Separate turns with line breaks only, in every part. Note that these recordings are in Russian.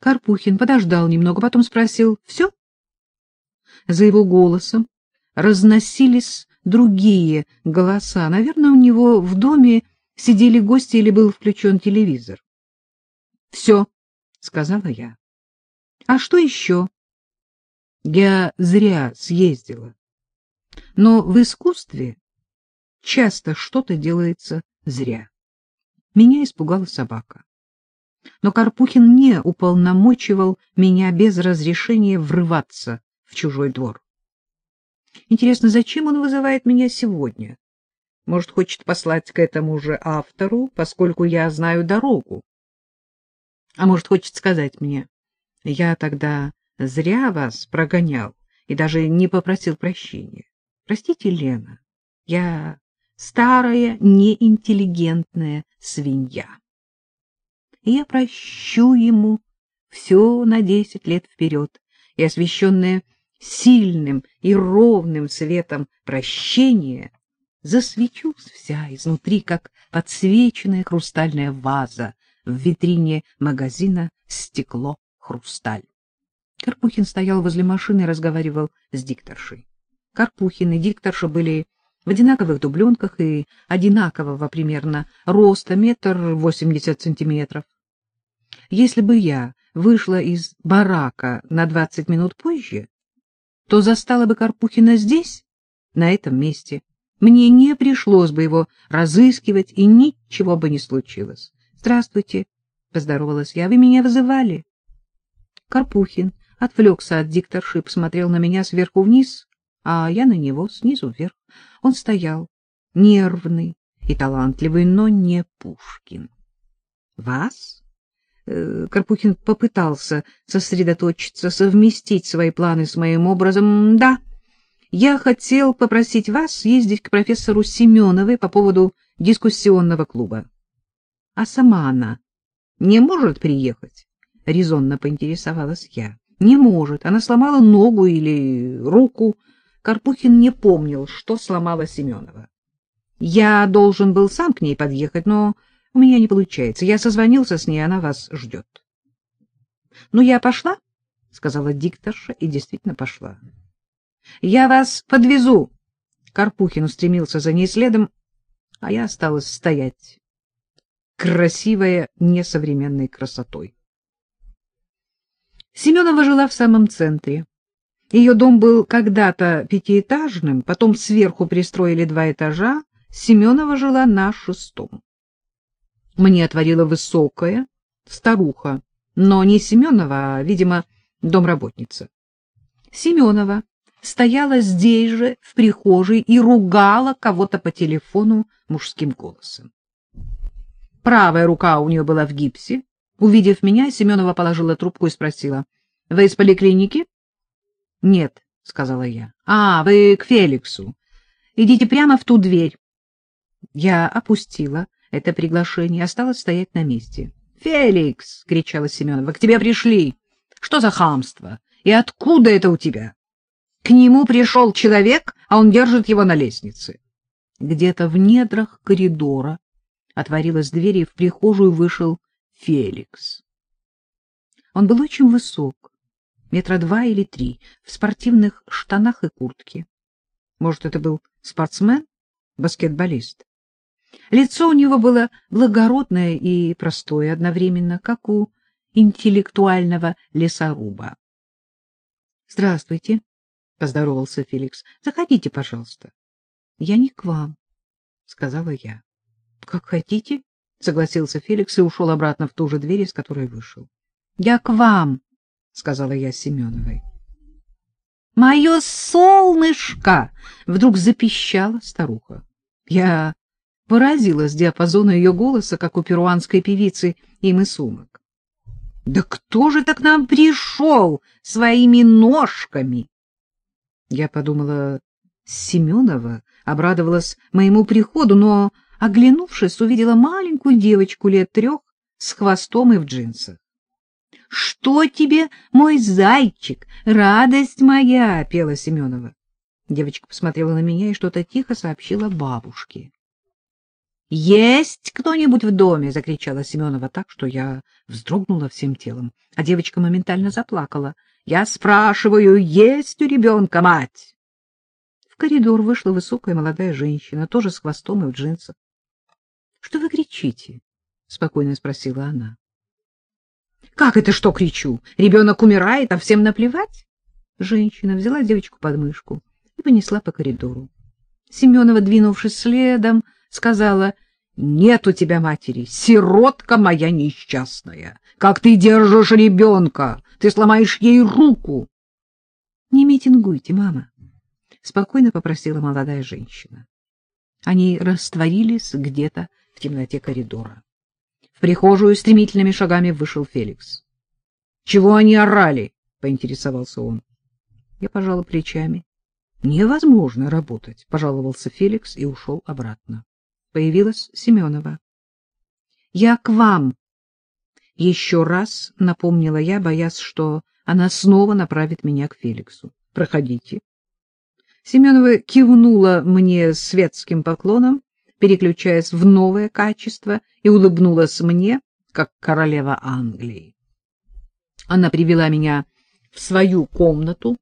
Карпухин подождал немного, потом спросил «Все?». За его голосом разносились другие голоса. Наверное, у него в доме сидели гости или был включен телевизор. — Все, — сказала я. — А что еще? Я зря съездила. Но в искусстве часто что-то делается зря. Меня испугала собака. Но Карпухин не уполномочивал меня без разрешения врываться в чужой двор. Интересно, зачем он вызывает меня сегодня? Может, хочет послать к этому же автору, поскольку я знаю дорогу? А может, хочет сказать мне, я тогда зря вас прогонял и даже не попросил прощения. Простите, Лена, я старая неинтеллигентная свинья. И я прощу ему все на десять лет вперед, и освещенная сильным и ровным светом прощения, засвечусь вся изнутри, как подсвеченная хрустальная ваза в витрине магазина «Стекло-хрусталь». Карпухин стоял возле машины и разговаривал с дикторшей. Карпухин и дикторша были в одинаковых дубленках и одинакового примерно роста, метр восемьдесят сантиметров. Если бы я вышла из барака на двадцать минут позже, то застала бы Карпухина здесь, на этом месте. Мне не пришлось бы его разыскивать, и ничего бы не случилось. — Здравствуйте, — поздоровалась я. — Вы меня вызывали? Карпухин отвлекся от дикторши, посмотрел на меня сверху вниз, а я на него снизу вверх. Он стоял, нервный и талантливый, но не Пушкин. — Вас? Э, Карпухин попытался сосредоточиться, совместить свои планы с моим образом. — Да, я хотел попросить вас съездить к профессору Семеновой по поводу дискуссионного клуба. — А сама она не может приехать? — резонно поинтересовалась я. — Не может. Она сломала ногу или руку. Карпухин не помнил, что сломала Семенова. Я должен был сам к ней подъехать, но у меня не получается. Я созвонился с ней, она вас ждет. — Ну, я пошла, — сказала дикторша, и действительно пошла. — Я вас подвезу. Карпухин устремился за ней следом, а я осталась стоять, красивая несовременной красотой. Семенова жила в самом центре. Ее дом был когда-то пятиэтажным, потом сверху пристроили два этажа, Семенова жила на шестом. Мне отворила высокая старуха, но не Семенова, а, видимо, домработница. Семенова стояла здесь же, в прихожей, и ругала кого-то по телефону мужским голосом. Правая рука у нее была в гипсе. Увидев меня, Семенова положила трубку и спросила, — Вы из поликлиники? — Нет, — сказала я. — А, вы к Феликсу. Идите прямо в ту дверь. Я опустила это приглашение, осталось стоять на месте. — Феликс! — кричала Семенова. — К тебе пришли. Что за хамство? И откуда это у тебя? К нему пришел человек, а он держит его на лестнице. Где-то в недрах коридора отворилась дверь, и в прихожую вышел Феликс. Он был очень высок, метра два или три, в спортивных штанах и куртке. Может, это был спортсмен, баскетболист? Лицо у него было благородное и простое одновременно, как у интеллектуального лесоруба. — Здравствуйте, — поздоровался Феликс. — Заходите, пожалуйста. — Я не к вам, — сказала я. — Как хотите, — согласился Феликс и ушел обратно в ту же дверь, из которой вышел. — Я к вам, — сказала я Семеновой. — Мое солнышко! — вдруг запищала старуха. Я поразилась диапазону ее голоса, как у перуанской певицы Имы Сумок. — Да кто же так нам пришел своими ножками? Я подумала, Семенова обрадовалась моему приходу, но, оглянувшись, увидела маленькую девочку лет трех с хвостом и в джинсах. — Что тебе, мой зайчик, радость моя? — пела Семенова. Девочка посмотрела на меня и что-то тихо сообщила бабушке. Есть кто-нибудь в доме? — закричала Семенова так, что я вздрогнула всем телом, а девочка моментально заплакала. — Я спрашиваю, есть у ребенка мать? В коридор вышла высокая молодая женщина, тоже с хвостом и в джинсах. — Что вы кричите? — спокойно спросила она. — Как это что кричу? Ребенок умирает, а всем наплевать? Женщина взяла девочку под мышку и понесла по коридору. Семенова, двинувшись следом, сказала, «Нет у тебя матери, сиротка моя несчастная. Как ты держишь ребенка? Ты сломаешь ей руку!» «Не митингуйте, мама», — спокойно попросила молодая женщина. Они растворились где-то в темноте коридора. В прихожую стремительными шагами вышел Феликс. — Чего они орали? — поинтересовался он. Я пожала плечами. — Невозможно работать, — пожаловался Феликс и ушел обратно появилась Семенова. — Я к вам! — еще раз напомнила я, боясь, что она снова направит меня к Феликсу. — Проходите. Семенова кивнула мне светским поклоном, переключаясь в новое качество, и улыбнулась мне, как королева Англии. Она привела меня в свою комнату.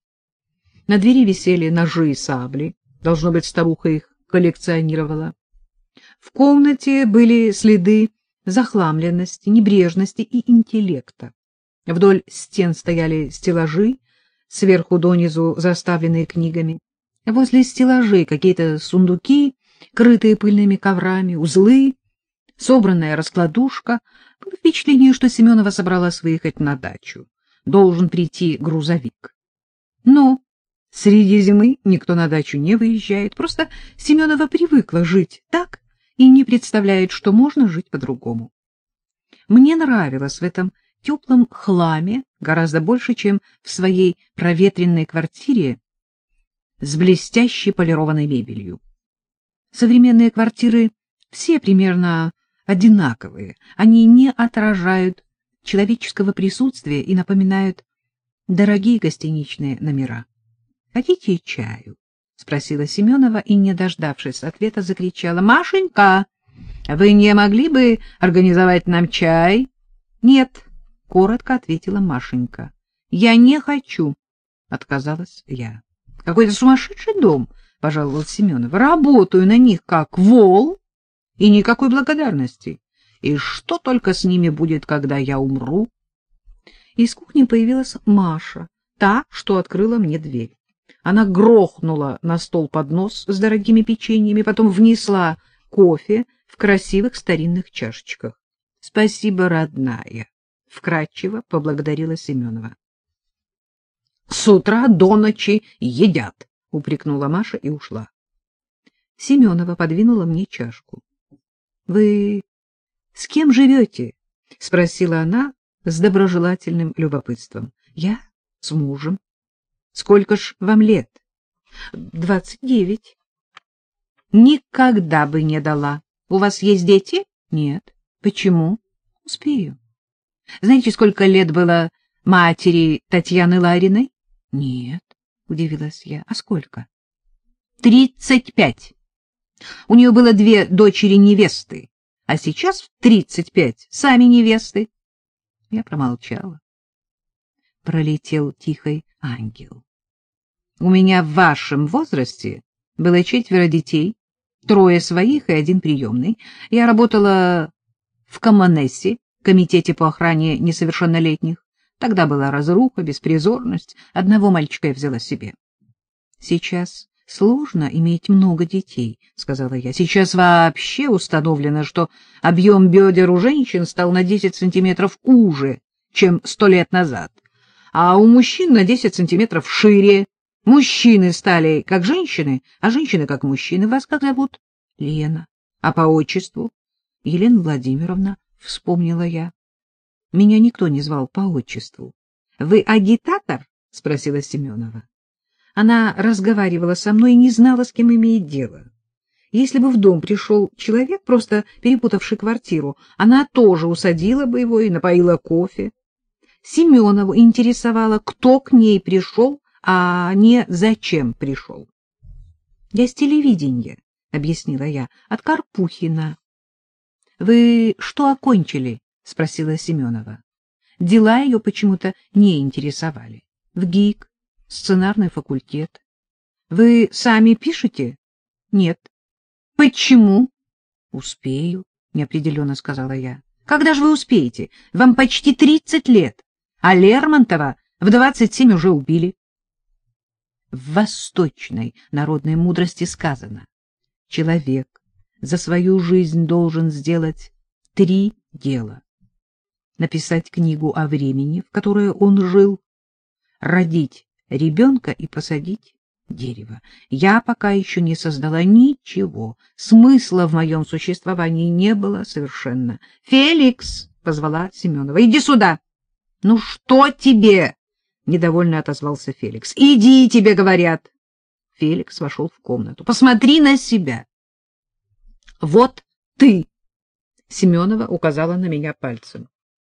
На двери висели ножи и сабли. Должно быть, старуха их коллекционировала. В комнате были следы захламленности, небрежности и интеллекта. Вдоль стен стояли стеллажи, сверху донизу заставленные книгами. Возле стеллажей какие-то сундуки, крытые пыльными коврами, узлы, собранная раскладушка. Было впечатление, что Семенова собралась выехать на дачу. Должен прийти грузовик. Но среди зимы никто на дачу не выезжает. Просто Семенова привыкла жить так, и не представляет, что можно жить по-другому. Мне нравилось в этом теплом хламе гораздо больше, чем в своей проветренной квартире с блестящей полированной мебелью. Современные квартиры все примерно одинаковые, они не отражают человеческого присутствия и напоминают дорогие гостиничные номера. Хотите чаю? — спросила Семенова и, не дождавшись ответа, закричала. — Машенька, вы не могли бы организовать нам чай? — Нет, — коротко ответила Машенька. — Я не хочу, — отказалась я. — Какой-то сумасшедший дом, — пожаловалась Семенова. — Работаю на них как вол и никакой благодарности. И что только с ними будет, когда я умру? Из кухни появилась Маша, та, что открыла мне дверь. Она грохнула на стол поднос с дорогими печеньями, потом внесла кофе в красивых старинных чашечках. — Спасибо, родная, — вкратчиво поблагодарила Семенова. — С утра до ночи едят, — упрекнула Маша и ушла. Семенова подвинула мне чашку. — Вы с кем живете? — спросила она с доброжелательным любопытством. — Я с мужем. Сколько ж вам лет? Двадцать девять. Никогда бы не дала. У вас есть дети? Нет. Почему? Успею. Знаете, сколько лет было матери Татьяны Лариной? Нет, удивилась я. А сколько? Тридцать пять. У нее было две дочери-невесты, а сейчас в тридцать пять сами невесты. Я промолчала. Пролетел тихий ангел. У меня в вашем возрасте было четверо детей, трое своих и один приемный. Я работала в Комонессе, комитете по охране несовершеннолетних. Тогда была разруха, беспризорность. Одного мальчика я взяла себе. Сейчас сложно иметь много детей, — сказала я. Сейчас вообще установлено, что объем бедер у женщин стал на 10 сантиметров уже, чем сто лет назад, а у мужчин на 10 сантиметров шире. Мужчины стали как женщины, а женщины как мужчины. Вас как зовут? Лена. А по отчеству? Елена Владимировна, вспомнила я. Меня никто не звал по отчеству. Вы агитатор? спросила Семенова. Она разговаривала со мной и не знала, с кем имеет дело. Если бы в дом пришел человек, просто перепутавший квартиру, она тоже усадила бы его и напоила кофе. Семенову интересовало, кто к ней пришел а не зачем пришел. — Я с телевидения, — объяснила я, — от Карпухина. — Вы что окончили? — спросила Семенова. Дела ее почему-то не интересовали. В ГИК, сценарный факультет. — Вы сами пишете? — Нет. — Почему? — Успею, — неопределенно сказала я. — Когда же вы успеете? Вам почти тридцать лет, а Лермонтова в двадцать семь уже убили. В восточной народной мудрости сказано, человек за свою жизнь должен сделать три дела. Написать книгу о времени, в которое он жил, родить ребенка и посадить дерево. Я пока еще не создала ничего. Смысла в моем существовании не было совершенно. — Феликс! — позвала Семенова. — Иди сюда! — Ну что тебе? — недовольно отозвался Феликс. — Иди, тебе говорят. Феликс вошел в комнату. — Посмотри на себя. — Вот ты! — Семенова указала на меня пальцем.